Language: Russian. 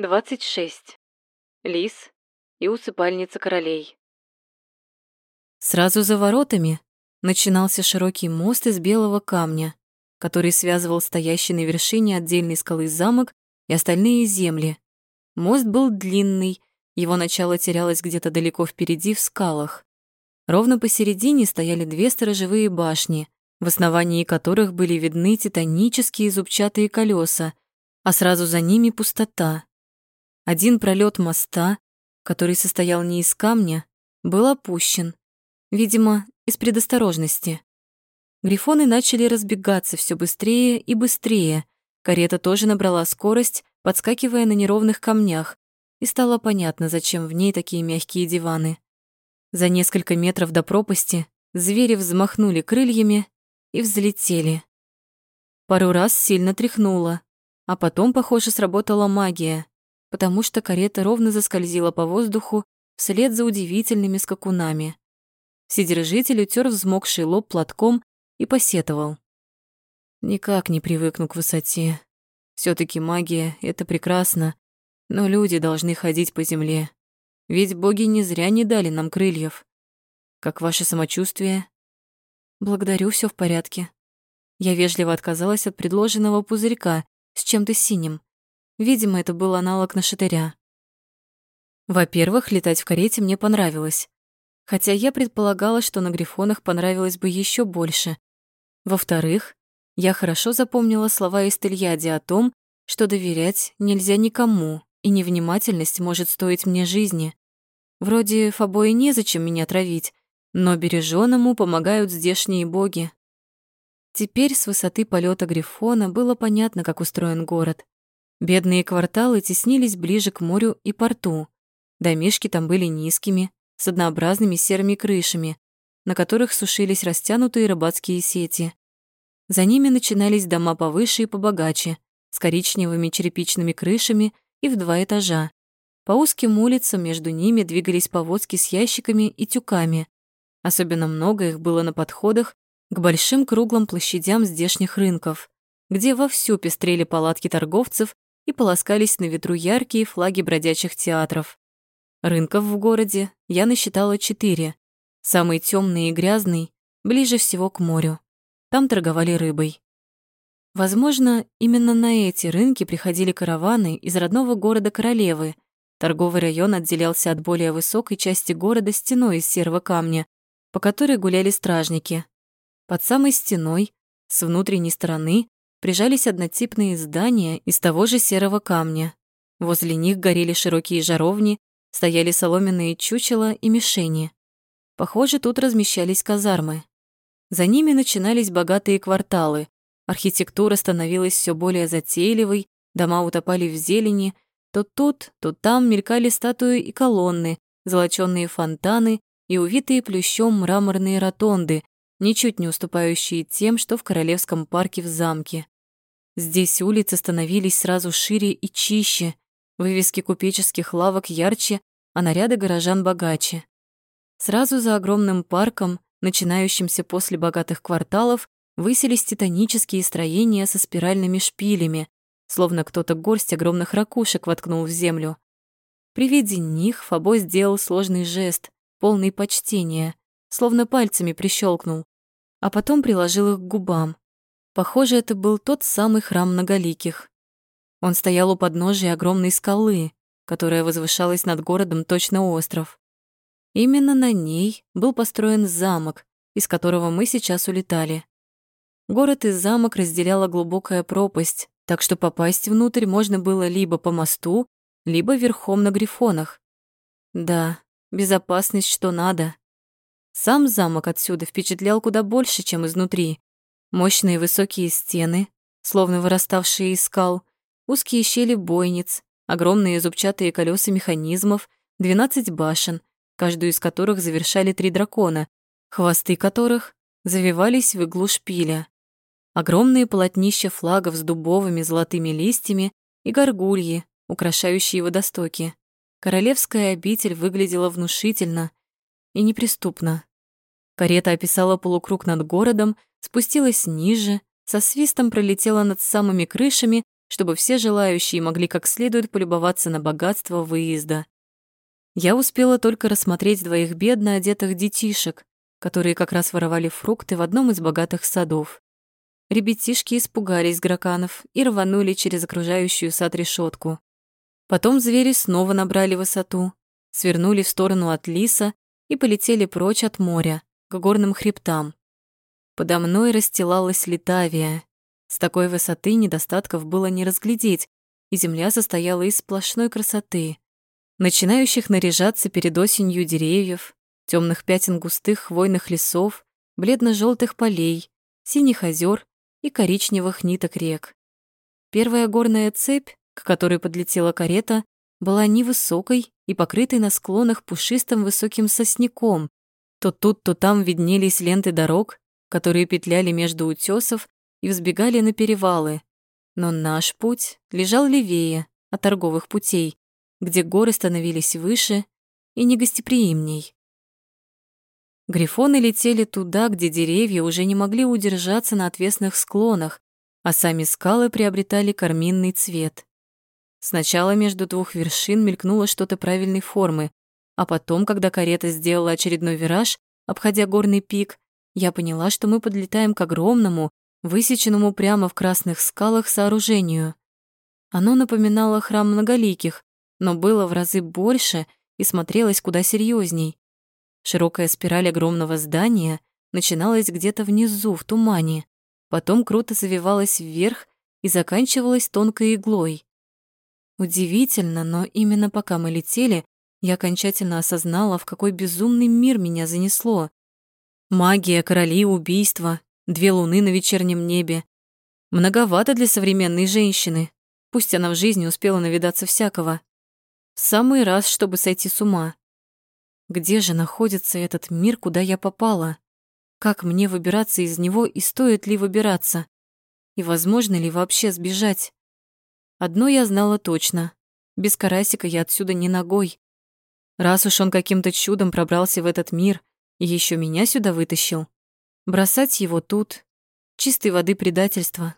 26. Лис и усыпальница королей. Сразу за воротами начинался широкий мост из белого камня, который связывал стоящий на вершине отдельной скалы замок и остальные земли. Мост был длинный, его начало терялось где-то далеко впереди в скалах. Ровно посередине стояли две сторожевые башни, в основании которых были видны титанические зубчатые колеса, а сразу за ними пустота. Один пролет моста, который состоял не из камня, был опущен, видимо, из предосторожности. Грифоны начали разбегаться все быстрее и быстрее. Карета тоже набрала скорость, подскакивая на неровных камнях, и стало понятно, зачем в ней такие мягкие диваны. За несколько метров до пропасти звери взмахнули крыльями и взлетели. Пару раз сильно тряхнуло, а потом, похоже, сработала магия потому что карета ровно заскользила по воздуху вслед за удивительными скакунами. Сидержитель утер взмокший лоб платком и посетовал. «Никак не привыкну к высоте. все таки магия — это прекрасно, но люди должны ходить по земле. Ведь боги не зря не дали нам крыльев. Как ваше самочувствие?» «Благодарю, все в порядке». Я вежливо отказалась от предложенного пузырька с чем-то синим, Видимо, это был аналог на шатыря. Во-первых, летать в карете мне понравилось. Хотя я предполагала, что на грифонах понравилось бы еще больше. Во-вторых, я хорошо запомнила слова Истельяди о том, что доверять нельзя никому, и невнимательность может стоить мне жизни. Вроде Фабои незачем меня травить, но береженному помогают здешние боги. Теперь с высоты полета Грифона было понятно, как устроен город. Бедные кварталы теснились ближе к морю и порту. Домишки там были низкими, с однообразными серыми крышами, на которых сушились растянутые рыбацкие сети. За ними начинались дома повыше и побогаче, с коричневыми черепичными крышами и в два этажа. По узким улицам между ними двигались повозки с ящиками и тюками. Особенно много их было на подходах к большим круглым площадям здешних рынков, где вовсю пестрели палатки торговцев и полоскались на ветру яркие флаги бродячих театров. Рынков в городе я насчитала четыре. Самый темный и грязный, ближе всего к морю. Там торговали рыбой. Возможно, именно на эти рынки приходили караваны из родного города Королевы. Торговый район отделялся от более высокой части города стеной из серого камня, по которой гуляли стражники. Под самой стеной, с внутренней стороны, прижались однотипные здания из того же серого камня. Возле них горели широкие жаровни, стояли соломенные чучела и мишени. Похоже, тут размещались казармы. За ними начинались богатые кварталы. Архитектура становилась все более затейливой, дома утопали в зелени, то тут, то там мелькали статуи и колонны, золочёные фонтаны и увитые плющом мраморные ротонды, ничуть не уступающие тем, что в Королевском парке в замке. Здесь улицы становились сразу шире и чище, вывески купеческих лавок ярче, а наряды горожан богаче. Сразу за огромным парком, начинающимся после богатых кварталов, высились титанические строения со спиральными шпилями, словно кто-то горсть огромных ракушек воткнул в землю. При виде них Фабо сделал сложный жест, полный почтения, словно пальцами прищелкнул, а потом приложил их к губам. Похоже, это был тот самый храм многоликих. Он стоял у подножия огромной скалы, которая возвышалась над городом точно остров. Именно на ней был построен замок, из которого мы сейчас улетали. Город и замок разделяла глубокая пропасть, так что попасть внутрь можно было либо по мосту, либо верхом на грифонах. Да, безопасность что надо. Сам замок отсюда впечатлял куда больше, чем изнутри. Мощные высокие стены, словно выраставшие из скал, узкие щели бойниц, огромные зубчатые колеса механизмов, 12 башен, каждую из которых завершали три дракона, хвосты которых завивались в иглу шпиля. Огромные полотнища флагов с дубовыми золотыми листьями и горгульи, украшающие водостоки. Королевская обитель выглядела внушительно и неприступно. Карета описала полукруг над городом, спустилась ниже, со свистом пролетела над самыми крышами чтобы все желающие могли как следует полюбоваться на богатство выезда. Я успела только рассмотреть двоих бедно одетых детишек, которые как раз воровали фрукты в одном из богатых садов. Ребятишки испугались граканов и рванули через окружающую сад решетку. Потом звери снова набрали высоту, свернули в сторону от лиса и полетели прочь от моря, к горным хребтам. Подо мной расстилалась Литавия. С такой высоты недостатков было не разглядеть, и земля состояла из сплошной красоты. Начинающих наряжаться перед осенью деревьев, темных пятен густых хвойных лесов, бледно желтых полей, синих озер и коричневых ниток рек. Первая горная цепь, к которой подлетела карета, была невысокой и покрытой на склонах пушистым высоким сосняком. То тут, то там виднелись ленты дорог, которые петляли между утесов и взбегали на перевалы. Но наш путь лежал левее от торговых путей, где горы становились выше и негостеприимней. Грифоны летели туда, где деревья уже не могли удержаться на отвесных склонах, а сами скалы приобретали карминный цвет. Сначала между двух вершин мелькнуло что-то правильной формы, а потом, когда карета сделала очередной вираж, обходя горный пик, я поняла, что мы подлетаем к огромному, высеченному прямо в красных скалах сооружению. Оно напоминало храм многоликих, но было в разы больше и смотрелось куда серьезней. Широкая спираль огромного здания начиналась где-то внизу, в тумане, потом круто завивалась вверх и заканчивалась тонкой иглой. Удивительно, но именно пока мы летели, я окончательно осознала, в какой безумный мир меня занесло. Магия, короли, убийства, две луны на вечернем небе. Многовато для современной женщины, пусть она в жизни успела навидаться всякого. В самый раз, чтобы сойти с ума. Где же находится этот мир, куда я попала? Как мне выбираться из него и стоит ли выбираться? И возможно ли вообще сбежать? Одно я знала точно. Без Карасика я отсюда не ногой. Раз уж он каким-то чудом пробрался в этот мир еще меня сюда вытащил, бросать его тут — чистой воды предательство.